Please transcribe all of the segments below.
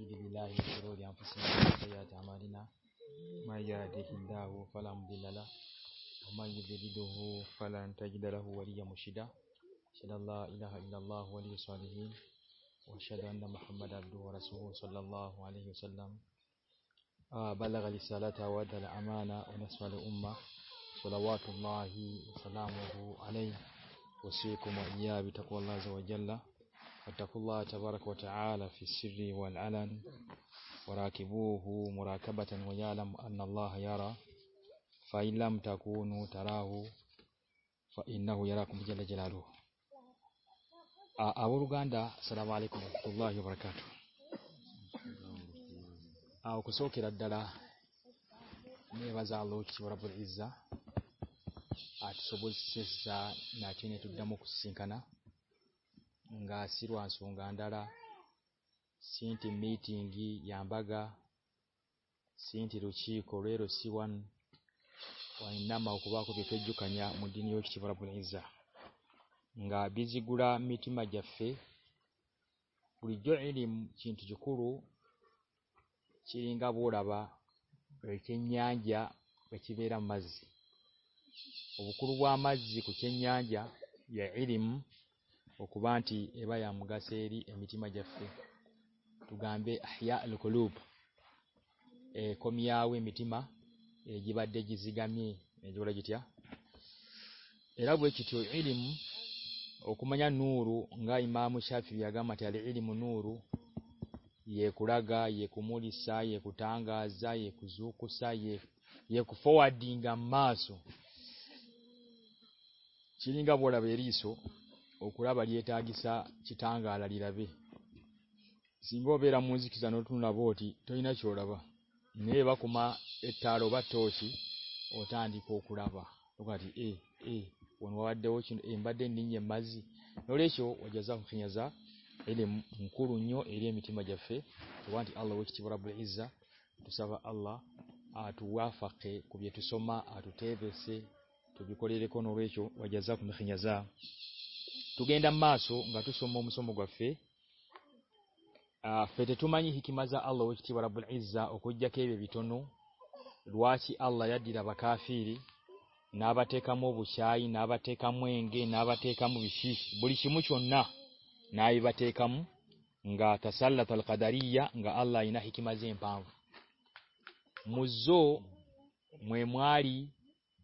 ونعوذ بالله من شرور أنفسنا ومن سيئات أعمالنا من يهده الله فلا مضل له ومن يضلله فلن تجد له وليا مرشدا أشهد أن لا إله إلا الله ولي الصالحين وأشهد أن محمدا عبده ورسوله صلى الله عليه وسلم بلغ الرسالة وأدى الأمانة ونصح الأمة صلوات الله وسلامه عليه وصيكم وإياه بتقوى الله عز وجل واتقوا الله تبارك وتعالى في السر والعلن وراكبوه مراكبة ويعلم أن الله يرى فإن لم تكونوا تراه فإنه يراكم جل جلاله أبو رغاندا السلام عليكم ورحمة الله وبركاته أو كسوكي ردالا نيفازا لوتش ورب العزة أتصبوا السيسة ناتيني تدامو كسينكنا ان گا سروانس گاندار سیٹ گی یا باگا گا سوسی کوسی ونکھا جکان میٹا گیا کورو چیرن گا بابا باچینا گیا مجھے بک روا ما جن گیا ادھین بکوبہ آتی اب گاسے میٹھے تو گانبی لو کو لوب ایٹ گی گامی کھیتیا کم اوکما نورو گا میرے ادیم نورو یہ کوراگا یہ کو ما یہ کو چلین گا بڑا اخور بھائی اتا گیسا چیٹا آنگ اللہ جی وہ جی کتنا بہت تین آئی با بوسی اوا آدی پڑھا دے نی نو ریسو اویا مونی مجھے اللہ کھیتی بڑا ایسا آللہ آٹوا پاکے کبھی سما آر سے نو ریسو ادھی خیا تو گیند مسو اتو سم سمو گے پو میکیما جا آبار جا اختو نو روای آلائکا فری ناب بو سائی ناب ناب بو بڑی سمسن کم گاتاس اللہ داری آلائما جی مری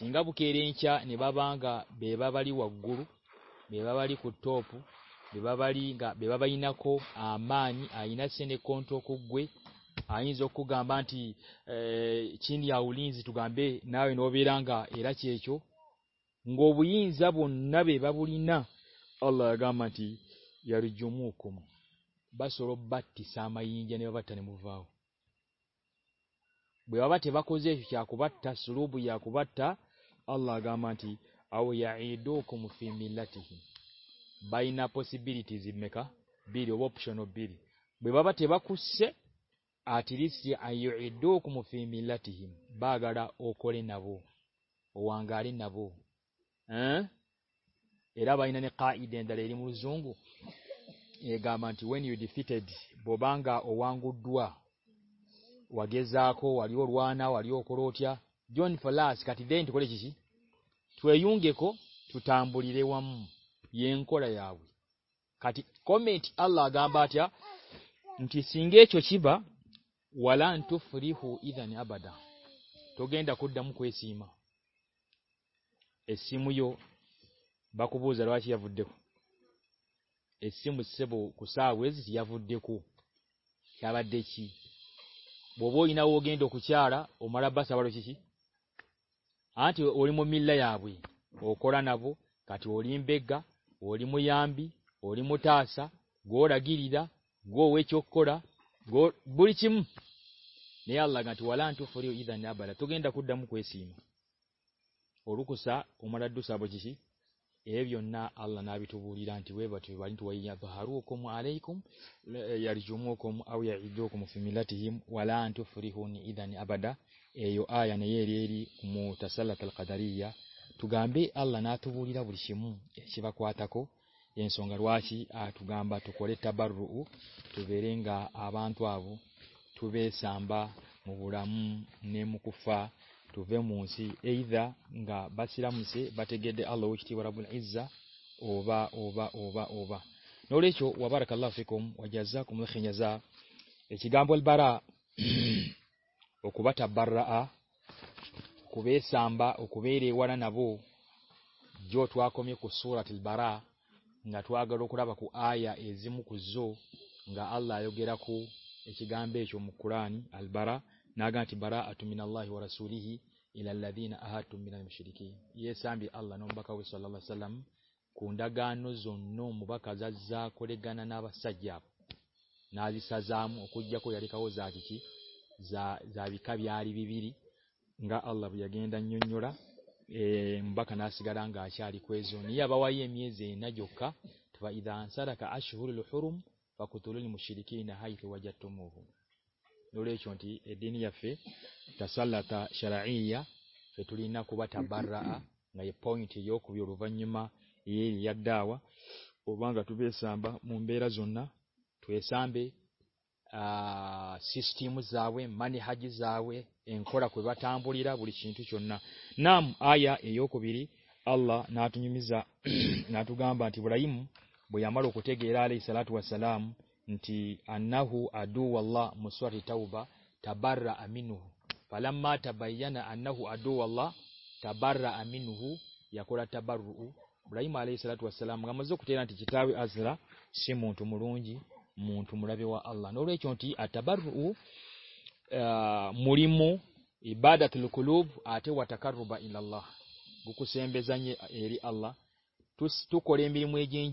چنگابو کے بابا با گا بے بار اگرو بیٹو بار بار آ می آئی نا چین کن گئے آئی جام گانب نا نوبیر گا چیو گئی جا بن گانا جمع بس رو بات بات بو جی آر بوئی آوبار اللہ گا می آیا ایڈو کمفیلام بائی نسی بھی جیب میری ابشن اب بات بہت سے آٹری سی آئی ایڈو کموفی لم با گورین اوا گاری بو ادا بائی جامان یو ڈبا گا اوانگوا دیا جا کوتیفر لس کا دس چوئنگ گے کو بڑی ری وم یہ کتیا گا بات سنگے چی با اولا اینت فری ہان گیندا کو دم کو میو باکو بزاروا جی ہر دیکھو اس بو کو جا بے کو دے چی بونا بو گیندوسی آرا امارا با سا بارسی آملیا کوئی گاڑی ممبی ارم تاس گڑا گیری دا گئی چکا بڑی چیم نی ارلہ کا موسیم اور دوسرا بجے سی ایٹو بڑی آئی مالو فری ہوں ایو آ یا نہیں مو تا تلقاد اہل نا بوسی مو ایسی با کو سو گرواسی آبار رو تیریں گا آبان تو آب تبھی سام با میم کفا توبے موسی گا بات من سے بات گیتے آلو را بولے ای بوا نو ریچوار کلیا جا کم خیا جا ایسی گا بول بارہ بکوا تھا بار کو سام بکو ری وو جوا کو سورا تل بارا تھوا گڑو خور باخو آ جو گا االلاو ایسی گانب خورا را گان تھی بارہ تم اللہ سوری نہم سوی کی یہ سام نمبا سلسل کو جا بھی آ گڑا ای باقاسی گاد گاسو یہ با یہ جیوا ان سرکا لو روم باقوی چونتی اللہ بار پھی کبھی ہوا یہ داو بوا سمبا ممبئی راجونس سٹی جاؤ می ہاؤ اینکر آئیباڑی رابح نام آئی ایللہ ناتو مرائی بیاماروتھے گئی راح سلاۃسلم آنہ ہُو ادو آللہ مسو ہو باب بار نوہ پا لما تب بائی نہ دوو آللہ تب بار نوہ یا کو بارہ سی منت مور منتھ رہا آللہ نو ری آٹا بار مریم کو لو آٹے کار روبا سم بے جائیں ار آللہ میئیں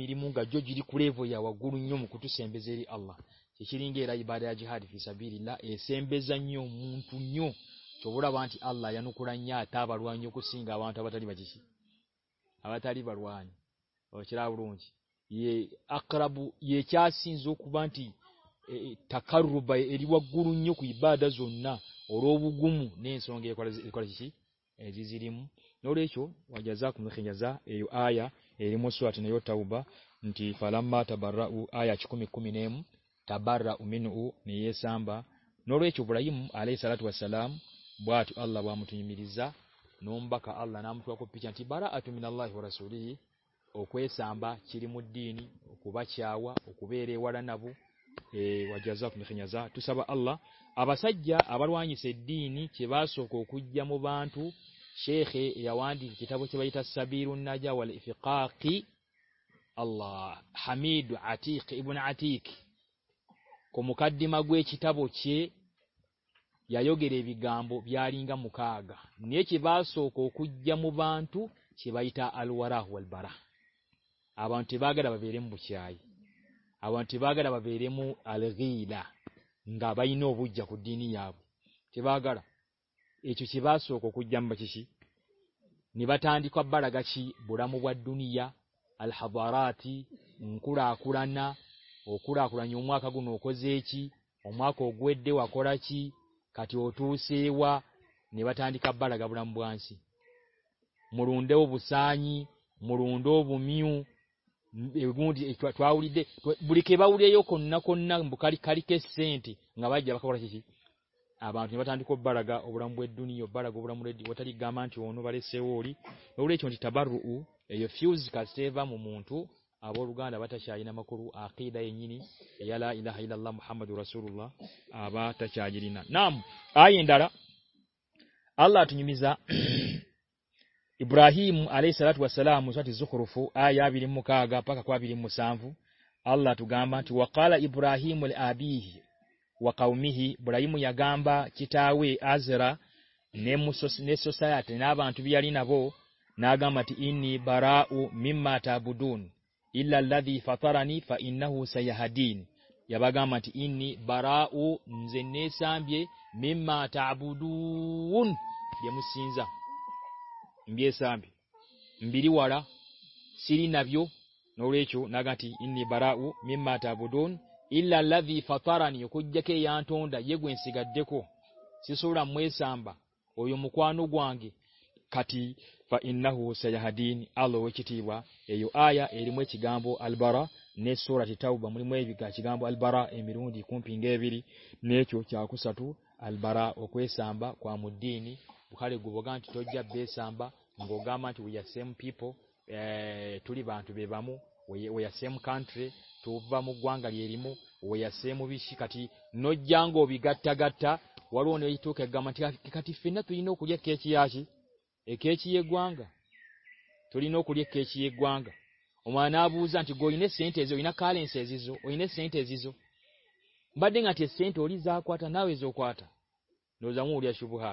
میرے مو گائیو جی گورے بوا گور میری آللہ اس بارے جی ہاری بھیریلا ایم بے جائنیو منتھ چو رابع الہ نواب باروا کو بارینی سا نو رو بڑا okwesamba kiri mu ddiini okubakyawa okubeera ewala nabo e, wajazafu mekenyaza tusaba allah abasajja abalwanyisa eddiini kye basooka okujja mu bantu sheekhe yawandiika ekitabo kye bayita sabiru naja wal ifiqaqi allah hamidu atiq ibuni atiiki ku mukaddima gw'ekitabo kye yayogera ebigambo byalinga mukaaga naye kye basooka okujja mu bantu kye bayita alwarah walbarah آبانا بھی رمبوسی آئی آبانہ بھی رو گئی گا بجیا کو دینی آپ echo چی بکسی نیبات بارا گاشی بڑا مو دیا ہاتھی اکوراکانا اخورا خوران جیسی اما کون کب بار بڑا بوسی مندے بو سی مڑے بو میئو بڑی کھیبا کاری کار کس آئی گیا آبادہ بار گا ابرا دن بارگا مارے بار فیوز کارس با من آباد آخ نہیں سو رو آنا نا نام آئی را آ Ibrahim alayhi salatu wassalamu sati zukhrufu aya abiri mukaga paka kwa abiri musanvu Allah tugamba ti waqala Ibrahim li abihi wa qaumihi Ibrahim yagamba kitawe Azra ne musos ne society nabantu byali nabo nagamba ti inni bara'u mimma ta'budun illa alladhi fatarani fa innahu sayahdin yabagamba ti inni bara'u nzenesambye mimma ta'budun yemusinza سری نبیو نوری چو ناگاتی بارہ او میما تا بنانی دیکھو می سامبا او مو کو نو گوانگی آلو چیتھی ہوا آئی گو الارا نی سورا چیٹا می گافن گا نیچو چاہو ساتھو البارا اکو سا ہمبا مودی بخاری گانبا گوگا مو گوانگی کا گواگ تھوری نوکری گوانگانا بو جاتی گونے سینٹونا کالین سے بوا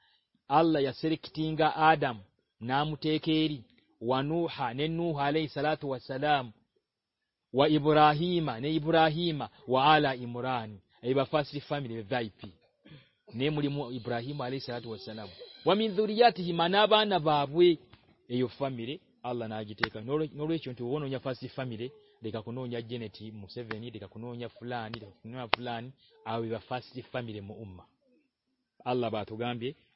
Allah yaserikitinga Adam na mutekeri wa Nuha ne Nuha alayhi salatu wa salam wa Ibrahima ne Ibrahima wa ala Imran aiba first family VIP ne mulimu Ibrahima alayhi salatu wa salam wa min dhuriyatihi manaba na babwe eyo family Allah na ajiteka nolo echo nti uwono nya first family deka kunonya geneti mu 7 deka kunonya fulani deka kunonya fulani awe ba first family mu umma Allah ba tugambye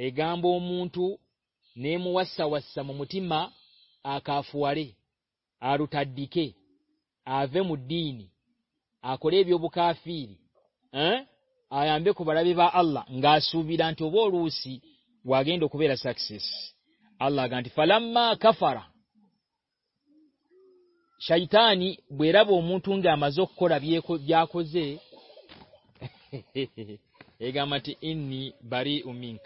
ایام بو منٹو نیم سام آپ آللہ گاسوان بیراب minute مارن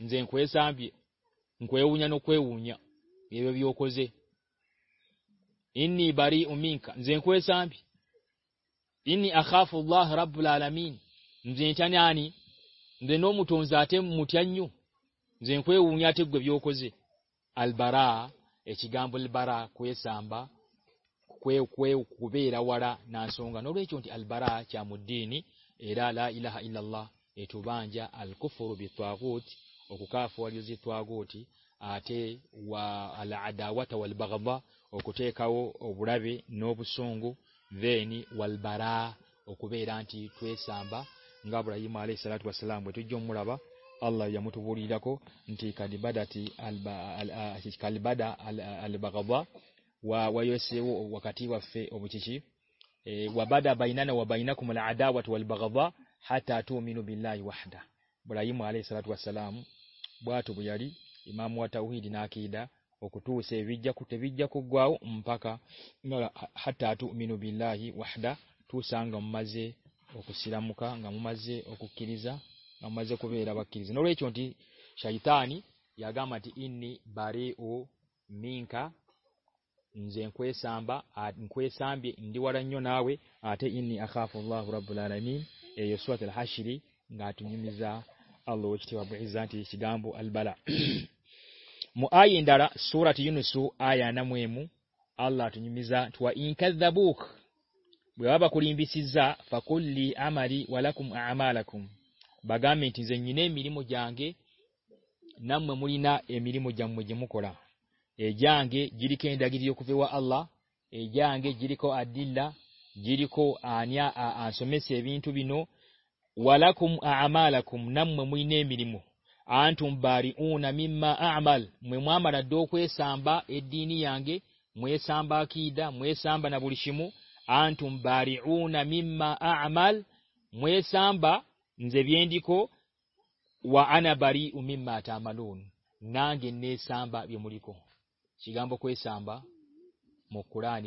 نوزے باری پبلا حراب بلا نی نو متو جاتے متھی نو جینک اویو کولبارا گان بل بارا جباڑا نا سو گانوارا مدی اللہ okukafu walizitwago oti ate wa aladawata walbagdha okuteekawo obulabe n'obusungu theni walbara okubeera nti twesamba nga Ibrahim alayhi salatu wassalam tujjo mulaba Allah yamutubulirako nti kadibadati albagdha al, al, al, al, wa wayosewo wakati wa fe obuchichi e, wabada bainana wabainakum aladawata walbagdha hata tu'minu billahi wahda Ibrahim alayhi salatu wassalam باتو با مو سے ویگ وو گو امپا کا to سا گما جی اکو سیرام کا ما جے اکو carry جا گے نو ریچوی سہی تا گام بارے او می کا سام بات اُن کو اندو ناؤ آٹھ انی پبل اے سو ہاشری ng'atunyumiza آئی نسو آئی نامو آ جا بک باکوری بی ماری ملا با گنجین مجھے گے نا مما ایو کو جاگے جیوا آللہ ای جنگے جیری کو دہلا جیری کو آسمینو نم میری مو آل ما مراد دبا نی می دا میریم آن باری امال مجھے نباری ناگی نی سام بولیو سامبا مکورن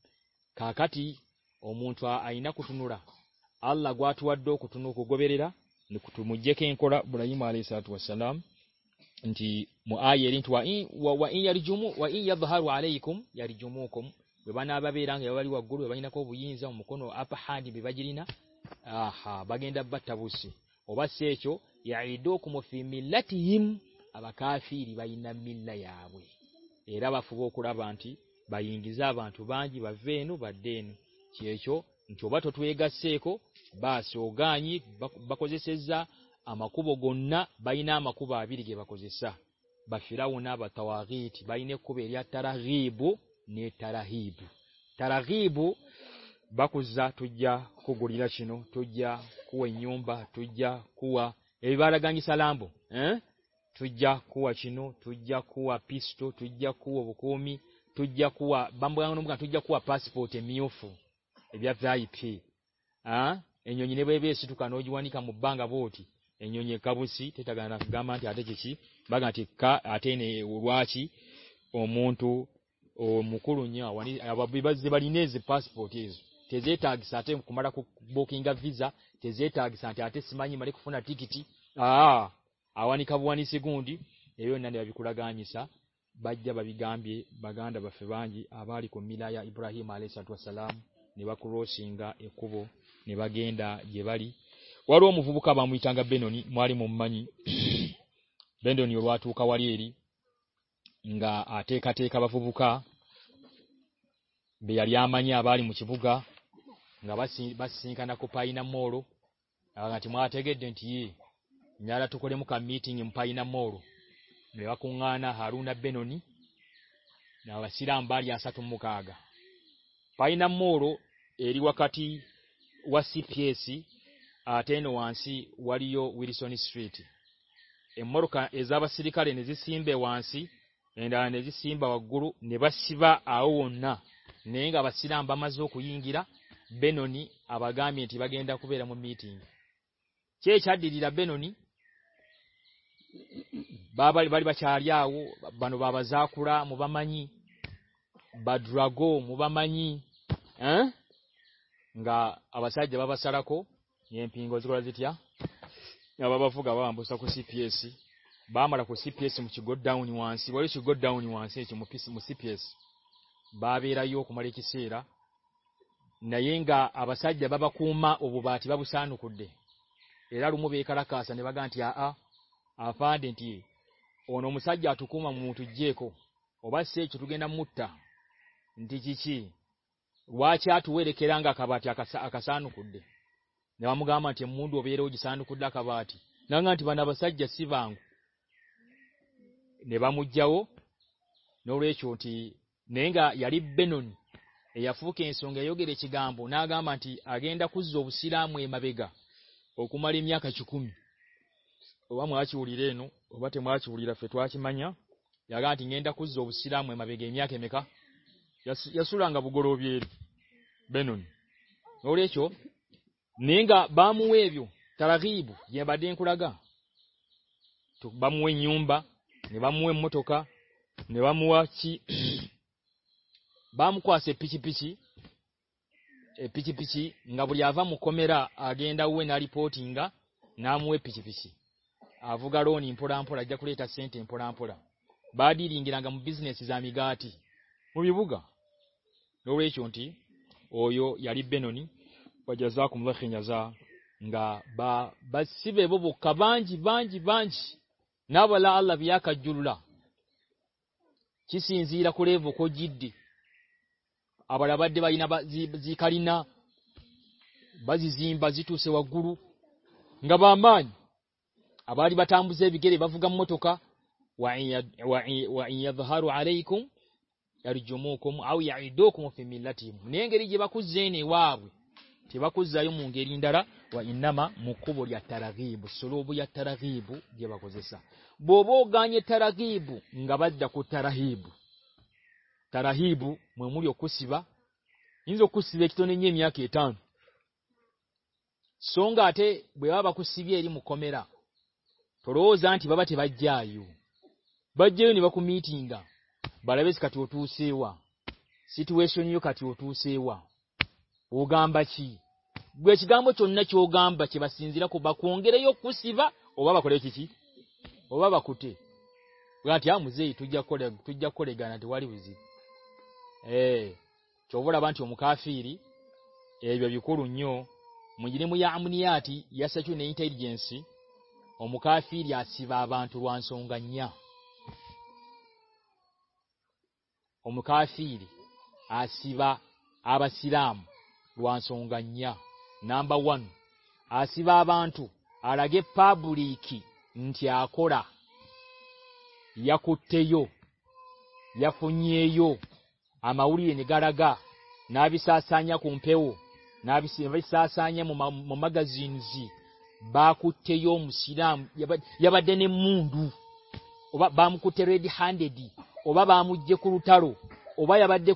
kakati omuntu aina kutunula allah gwatu waddo kutunuka kugoberera ni kutumujeke enkola burayima alayhi salatu wassalam nti mu muayeri nti wa in yarjumu wa in yadhharu alaykum yarjumukum webana ababiranga yabali waguru webanina ko buyinza mukono apa hadi bibajirina aha bagenda battabusi obasse ekyo yaido ku mufimilatihim abakafiri bayina milla yabwe era bafuba okulaba nti بائی بہ آ گا باسو گانی باقوی سے جا ہم by نا mobile باقوی جا باقی را بات بائی نیو ریبو نی تربو ترا ریبو باقوا ٹویا گڑھ تا نیم بہ lambo eh tujja kuwa سالبو tujja kuwa pisto tujja kuwa تا با پاسپوٹانی باغ آتی گا آٹھ نیو آ منتو اکورٹا بکا تے جی تاکہ آوانی کبوانی سے بائکام با گانداب آبادی کو ملایا ابراہیم آل ساتوسلام نیبا کوگا نیبا گیندا یہ باروف بوبنگاری ارگا آٹھ کھاتے کھابوا بیمانی آبا بکا سانا کوفائی نا موردن موا ما مرو نیب کنگانا ہارو نا بیونی نا سا ہمارا ساتھ مکا پائی نا مور اریوا کا آٹھ نوانسی اواری ایجاب نیک سرا ہمبہ ما زی گرا بینونی آ گاما کو میٹ چی سات دی نی باب بار باب مانی باد مب مانی گ آ سب آپو یہ با پاس کو سی ایس با منسی بوس گڈ ڈاؤن نوسی پھیس بابار گا آباد جب آپ بووا ٹھیک نو ارادوا سنے بہت گان دینٹی بنو مسائٹ متو جے کو موتا جیسی اوا چیات ری رکھا باسا نو نوا میروا نواب نا آتیبان جیسی بو نیبا مت جاؤ نو ری چوتی نی گا یاری بے ننفو سنگ گرے سے گام بو نا گام آگے ان کو جبسی می مکماری مکھ چوکوم بھوبا مو چڑھے نو بات موا چی اوڑی را پھر مائیاں یا گا تھینگا سور گو گرویر بین چو نینگ با مویبو تراکیبو یہ باتیں گا با موئی نیو نہیں بو نہیں بواسی با موکو سی پیسی پیسی پیچھے پیسی موکھ میرا آگے اندا نا ریپو تھی گا نا مو پیچھے پیسی آوگاروفر سے با دیگر جامی گا بوی بو گا چوی او یار بھی نونی بھائی با باسی بک بان جانا بالا بھی رکھو رکو جی آپ سے گرو گا با من آباد بات بچے با بو گا رومی گیب آوین کوئی مو گیری نام کو مموا نہیں کھیتان سنگاتے بھاب با کوسی مو کو میرا ترو جانب بات بایو بٹ مارا بیس کا چن چو گام بچی باضرا بابوسی بابو ری ایڈا بانٹ میر ایور نیو مجھے مئی امنی آتی یہ ساچو نئی امکا فریواب نمبر ون آشیوا بانٹو آگے بڑی کھیتی آو آری گارا گا نا سا سانی کمپےو نا سا سانیہ مما گزین با تم سم دام کتنی بام دیکھاروا بات دی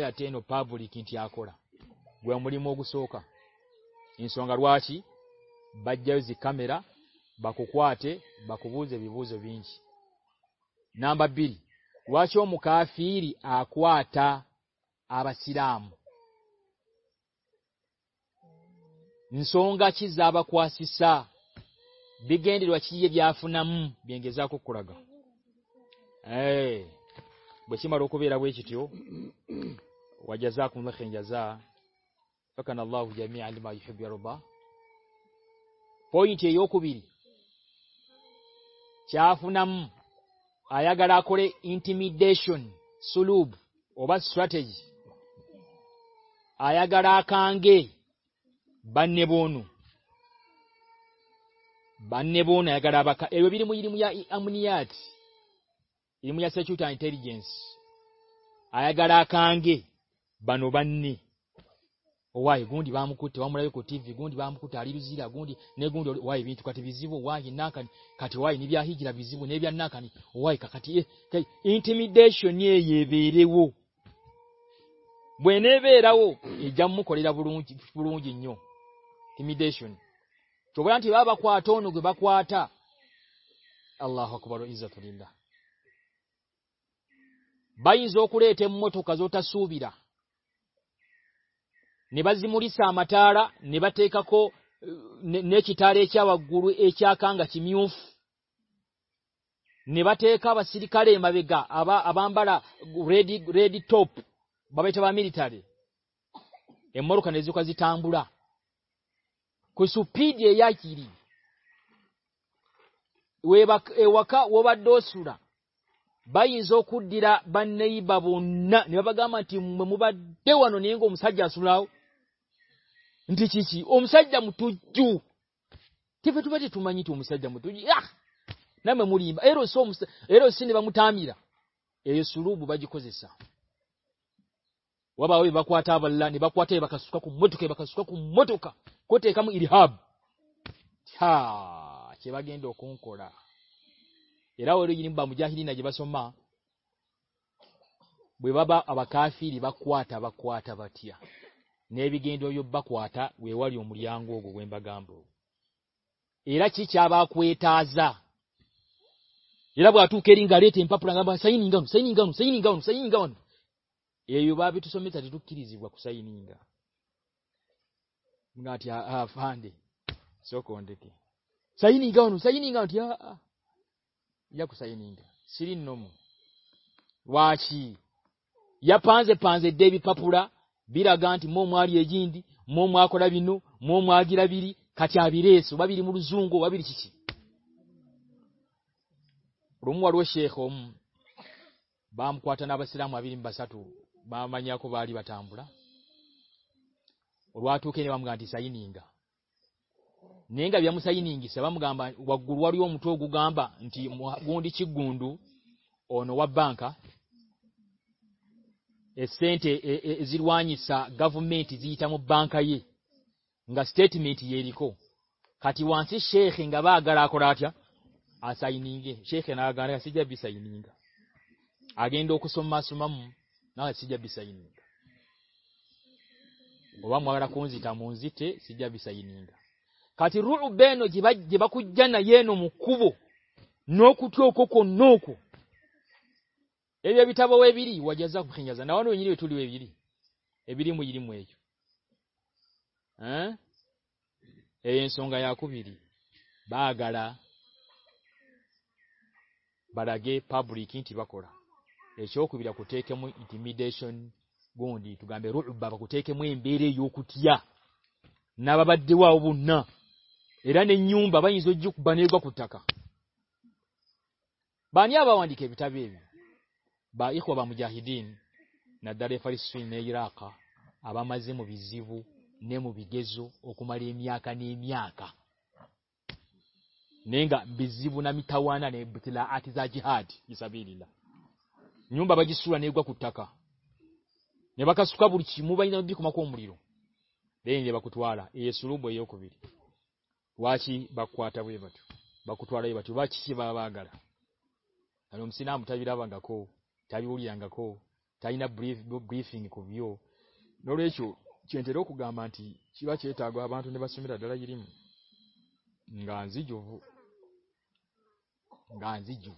گاٹین بڑی کنتی آئی مو گسو کا بھائی جامع با کو بوی بوزی نا باب ہوا فری آ کو بچایا جا رہا گڑا گی بانے بن بانے بنیا گا مونی سچواجینس آ گڑا کانگی بانو بنی گونکہ مخوڑ نوبا تھا اللہ حافار بائی جم کا جا سوا نیبا جی موری ساموا میو نیبا ٹھیک سری کم گا آبا آبا بڑا میری بڑا کوئی سو پی دے آ سورا بھائی جد نئی بابا گا موبائل اے روسی نیبا مٹام بوبائسا باٮٔیبا بللہ ارحاب نظر بھباب باٹا بات نیبی گیندوا بھوا مجھے با بویر گارے اوبہ سمجھویوا کوئی نو نیگو سی نیو سری پانچ پانچ دپورا گانٹھی مماٮٔے مدا نو موما گیرابری ریسو باب روم بام کو نا با سام با سات می نی گیس ہماری گونڈو نوا بان کا بانے میٹھی شیخاب مگر منجی رول جیب نوم کو سنگائری با گارا بارا گی پاب ایسے اکویدا کو نا بابا دوا ارب بانی بانی آبا می با ایسو با مجھا ہی دینے کا آبا مجھے مبی جیو نیمو بھی گیزو اکوماری می نیمی کا جیو نا تاؤں بتلا ہاتھ ہل نیو بابا جی سوانا نیباک موبائل ری نیبوارا سو رو بھئی با کوئی بات گا کون گا کوئی نا بریفی رو گا من گانے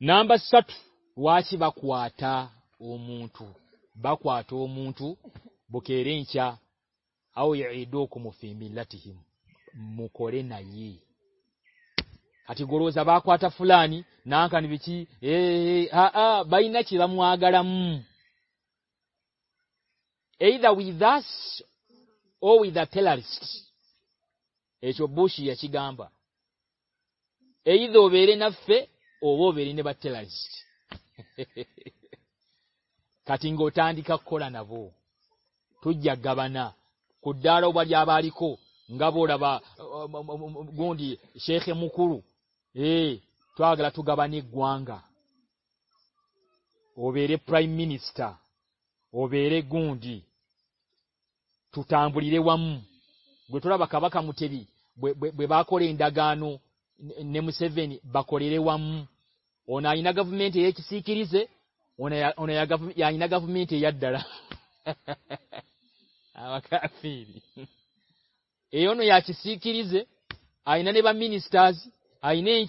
نا با کو مکے ری او دکم فیمی مکر ہاتی گرو زا با کھا فلاں نا کنچ بائی نوا گرم ایس بسی گا ہم ایڈانا وہ تیا گا نا کدا روباری کو آگلہ تو گاب بائم بویرے گو بڑی ری وم با باقا متھی بے با کڑھی گانو نمک میٹھے میٹھے ایسی آئی نا بہت ماضی آئی نے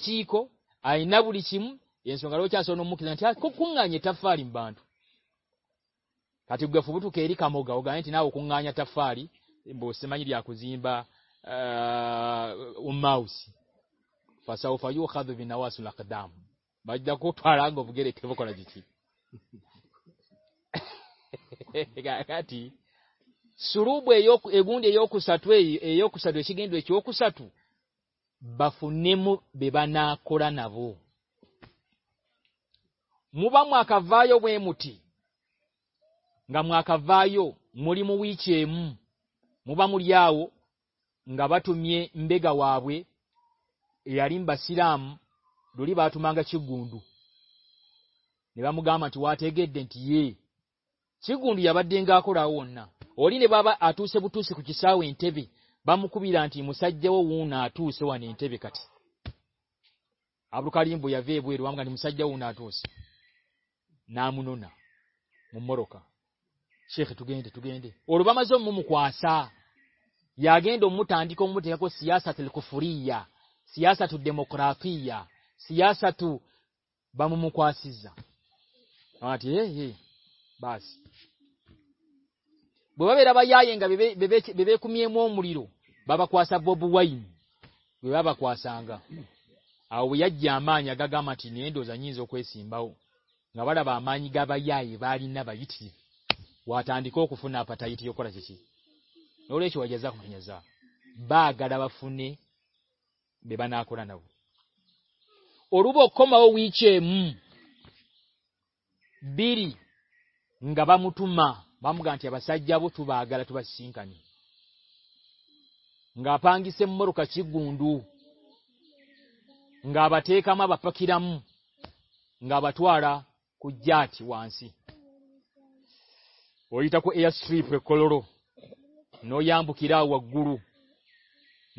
آئینا بڑی چمارے موکل گا فری گفو کو تو کمو گئے تھے نا اوکا تب پڑی بوسماؤ پاسا پاؤ سولا دام بھائی ریبیسی سروساتو باف نیمانا موبا مو موبائری موباموری آگا بات گاؤ یہ سامان دوری بات موبائل گی دینتی گنڈو آپ دن گورا اوینے بہت آٹو سو تیسرا بھی بعمانتی مسائد ان کا آبرو کاری بویا مسائی اتو نام من روا سو گے تو گئی اور جو موم کو آسا یگین دمو تاندی کو مواقع کو فوری آ سیا سات دموکرا پھی ساتو بام موکوسی بس بوا بے رابطہ یعنی کم میرو بابا کوا سا بوائی بابا کواسا اویا گیا می گا مزاحما یعنی نابا تھا ادیو فن پاتا با گاداب فن نو بچے بیری گا متما بام گانچہ سائز بوتھ بات کانی گا پاگ سے مرکزی گونڈو گا بات ٹیکا میرا مطوانسی اِٹوڑو نمبیرا گڑو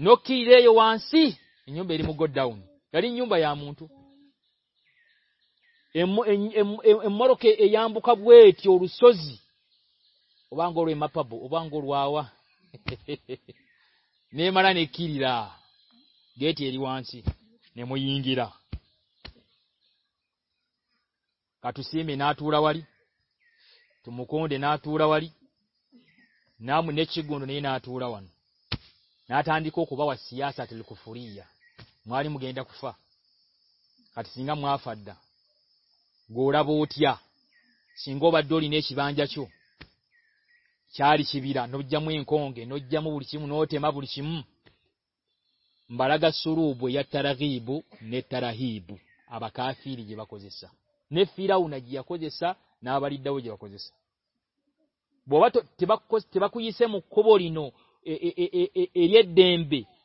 نو کیرے ڈاؤن با مروکے اوبا گور بابو اب ان گوروا نی مرا نی کنسی نیمو یہ کاتو سے نا تورا مکوری نہ چھوڑ نی نا تورا نہیا لو کو فوری ہے مو گیاں دکا آدھا گڑا بویا سنگوا دوری نے جیسے بھیرا نجی موکھ نام بڑیم نو ما بڑی بارو بو یہ ترا بو نی تراہی بو آبا کا فیری جیوا کو جیسا نی فیرا نا گیا کو جیوا کو سے مکو نو د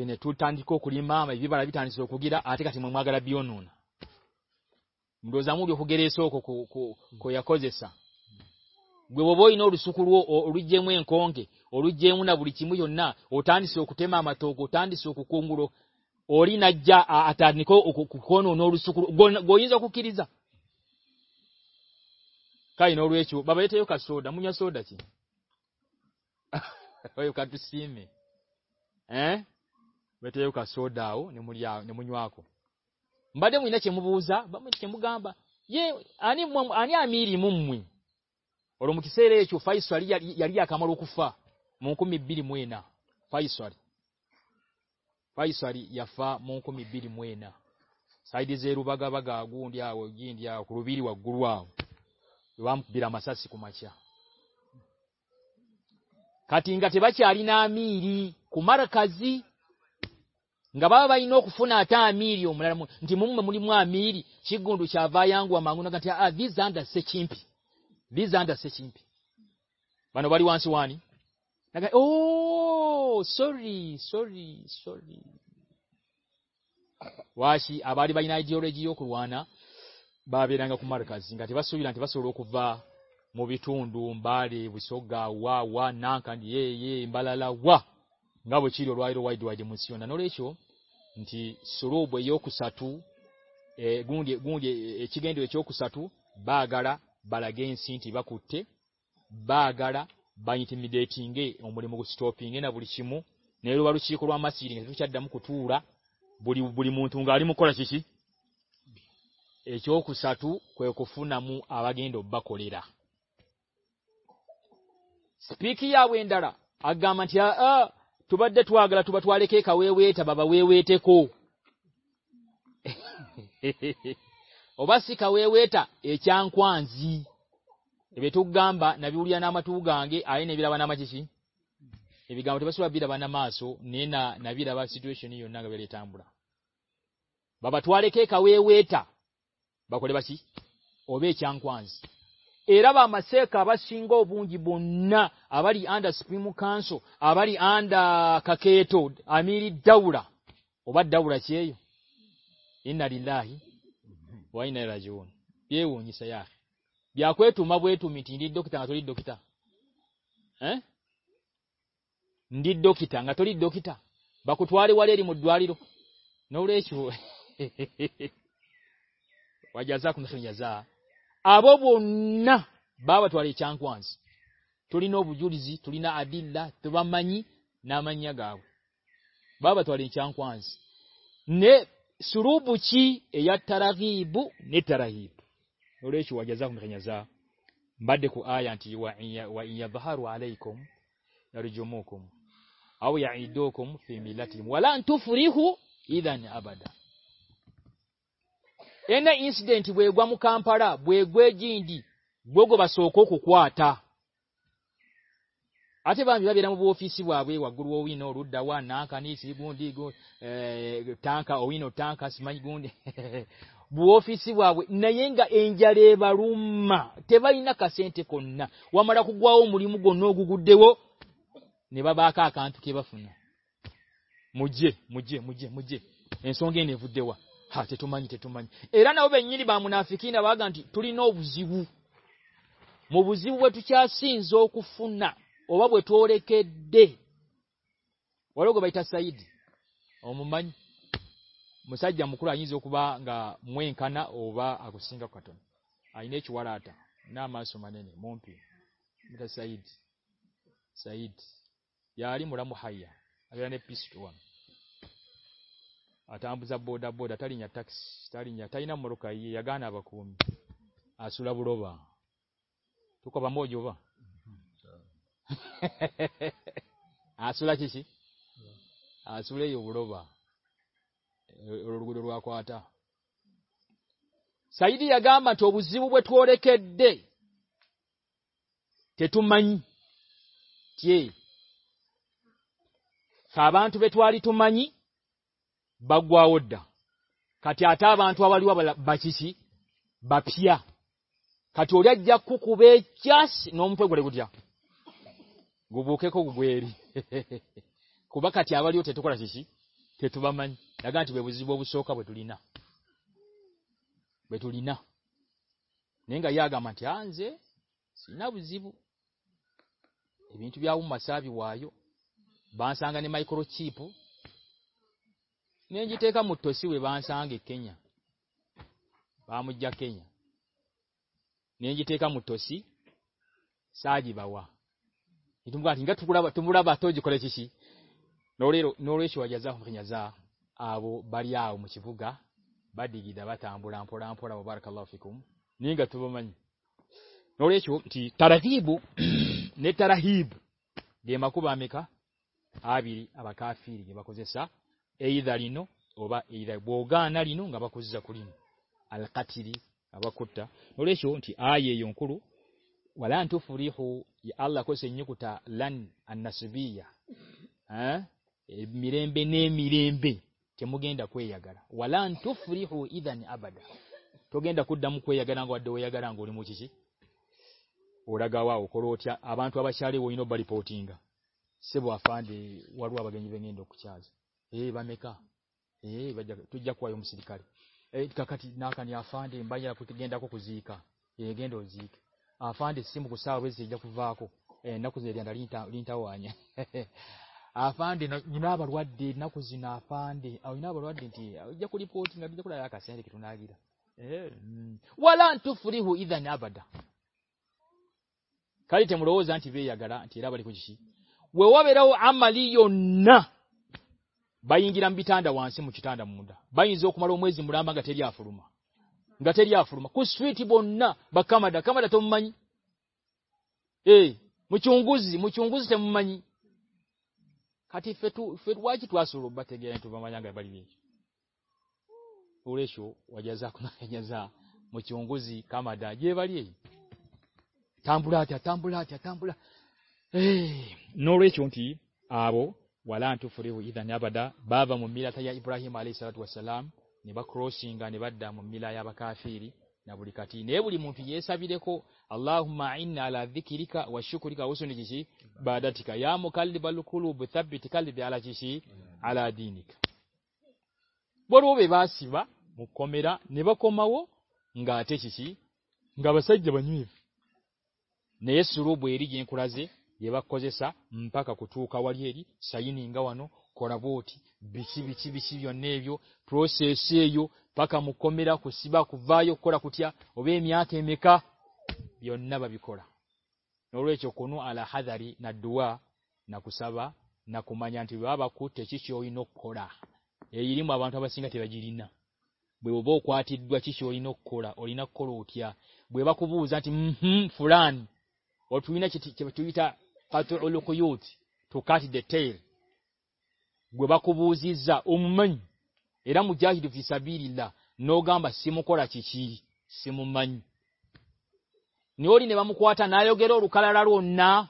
دنیا ٹو تانا گیرا سے ما گرا بھی روزہ مو گے گیرو جیسا بھئی نو روس موکے اونا بری چیمن اٹانیس ماتوانو ار نائجا کوئی کئی نو رویسو بابئی مواسی می beteyo ka soda awo ne mulya ne munywako mbade mwina chemubuza bamukemugamba ye ani mwam, ani amiri mummwe olumukisere echo faisali yali akamara okufa mu 12 mwena faisali faisali yafa mu 12 mwena saidi zeru bagabaga agundi awo gindi awo kulubiri waguru awo bamkubira masasi kumacha kati ngate bachi alina amiri kumara kazi گا بائی نو کو میرا منگوا مونی موا میر گندوسائی جاندا جاندا سوا آبادی نا بابیر سوا بویٹو ری بھو گا نا گا چی رو رو روائیو رو بوسات با گارا بالا گینسی با کو با گارا بائیگی متویں نا بڑی مو نیو بار مکوڑا بڑی مو گار موا سے فو نام آ گیندو باکیرا راگا من tubadde twagala tubatwaleke eka weweeta baba weweeteko obasika weweeta ekyankwanzi ebyetugamba nabiwulira n'amatu gange ayina ebiraba n'amakiki ebigambo tebasobola biraba n'amaaso naye na nabiraba situation yonna nga beretambula babatwaleke eka weweeta bakole baki oba ekyankwanzi اراب ماسو بوں گی بن آباری آدا سکھ آباری آدا امی دورا بات دورا چی لازی یہ اوشیا یہ کو کدو کن ریڈو کٹواری نو ریسواز آبنا بابا تھوڑی چانکوانس تھوڑی نو نہ ایسیڈینٹ بو کام پڑا جی با سوا اچھا بابا بو پیو آ گروی نو روا نا بو پیو آئی ری بار مجھے مجھے مجھے سنگینا ہاتومبھی نا بھانتی توری نو بوجیو بوزیو بات بٹ روایت مسائد منگا مانا بھا اگوسی گاؤں آئی نیوارا نا ما سوانے مرا بائی اے پیتو آٹھ آبادواری تاری نم کئی گانا کو آسولا بو روبا تب آسولا سی آسو لو بو روبا کو آٹا سائڈ جی بوائے تھا بنتمانی باوا ادا کا بانٹو آپ کس نویا گوکے کبو گو کبھی چیتوبامن گانت بتنا آگا منجے جیبا سو آئی باسانی مائکرو چیپ نین گا متوسی بہت سہ گیتیں بہ مجھ جا کہ کا متوسی ساڑھا بات نوری سویا جا جا آب سے گا بار گی داتا بار کالکمنس دے ما کو بے کا ایاری بگا نی نو گا کوئی نوریشو روی ہوتا مچھلی گاڑو گیندو آپ ہاں کو نا آپ لو پوری آبادی رو جانے آ بائیگر ہم تا سے مچھلی تاندا من بائی جو مجھے گاٹھے دیا فوروما گاتے کچھ نہ مچھوسی مچھوسی تم مچا یہ ولا آنام گا مما کا میرا نیبا چیسی گا نی سورو بری گورا جی یہ با کجیسا پاکا کوئی نی گوا نو کوراب اتھی جنو فر سے پاکا موقع میرا کھسی باو کورا کبھی میٹ منابو آجاری نا دوا نا کسابہ نا کم با کوٮٔی نا موبائل سنگا تھی بری بو باقا سوی نوا اونا نا کوروتی بے با کو پوران پات گا موک را چیسی ممن نو نمبا موا نال گرو رو کالو نا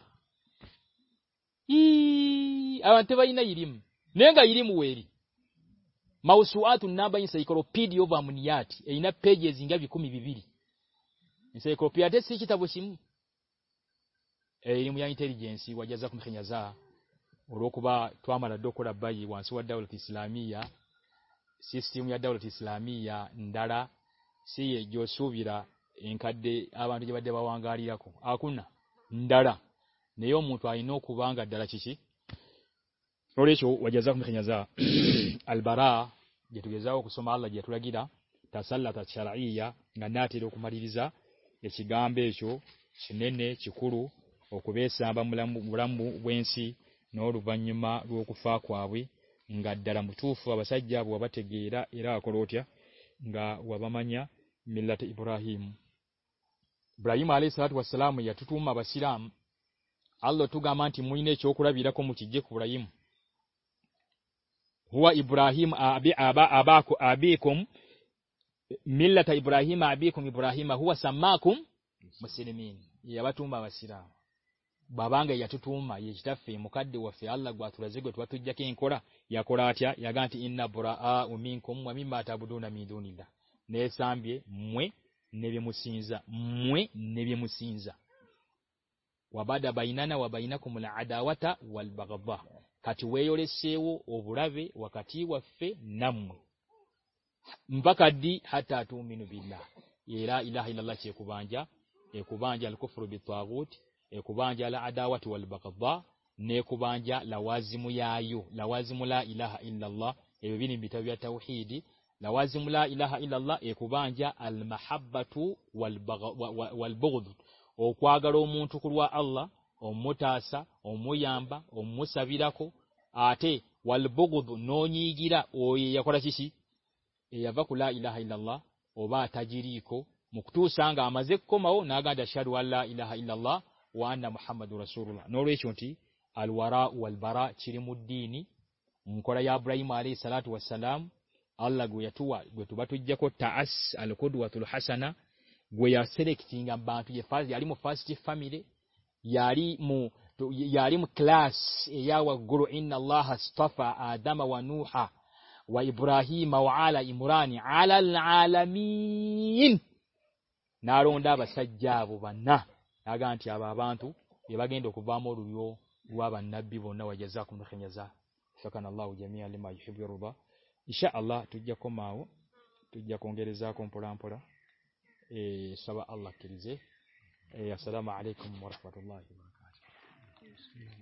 توریم اوی معسوات پی دی بامنیا پھینگا بھی کوئی کپڑے سی کتاب ایٹھینسی وائر جاپین بھائی اسلامی دور اسلامی را سوا دے آ گا ری کو نا دارا نیو متونی نوبا گار داسیو واقعہ مال گیا تھوڑا گیڑا روایتی گام بے چو نی چیخور اللہ من می چ خوراب خوراہیم ہو ابراہیم آم مت ابراہیم آم ابراہیم babanga yatutuma ye kitaffe mukadde waffe Allah gwatulaze gwe twatujjake enkola yakola atya yaganti inna bura a uminkum wa mimma tabuduna min dunilla nesambye mwe nebye musinza mwe nebye musinza wabada bainana wabainakum la adawata wal baghdha kati weyolesewo obulave wakati waffe namwe mpaka di hata tuminu billah ila ilaha illallah chekubanja ekubanja alkufru bitaguti ekubanja la adawati wal bakadha ne kubanja lawazimu yayo lawazimu la ilaha illa allah ebibini bitabu ya tauhidi lawazimu la ilaha illa allah ekubanja al mahabbatu wal wal bughd okwagala omuntu kulwa allah omutasa omuyamba omusabirako ate wal bughd nonyigira oyi yakola kishi eyava kula ilaha illa allah oba tajiriko mukutusanga amaze kkomawo naganda shadu wala ilaha illa allah wa anna muhammadu rasulullah norwecho nti alwara walbara chiri muddini nkola ya ibrahim alayhi salatu wassalam allah gwe yatuwa gwe tubatujja ko taas alqudwa tul hasana gwe ya selectinga bantu ye fazi yali mu first family yali mu yali mu class ya wa guru inna allah astafa adama wa nuha wa ibrahim wa ala imran ala alalamin naronda basajja abo banna آگ آنٹیاب آنٹو یہ با گیندو کو بام رواب نبیب نہ جا سکن اللہ ہو گیا میلے ماحول روبا اسے اللہ تک جی کو مع تکوں کے جا کو پڑا پڑا ای سب اللہ کے ریزی السلام علیکم و رحمۃ اللہ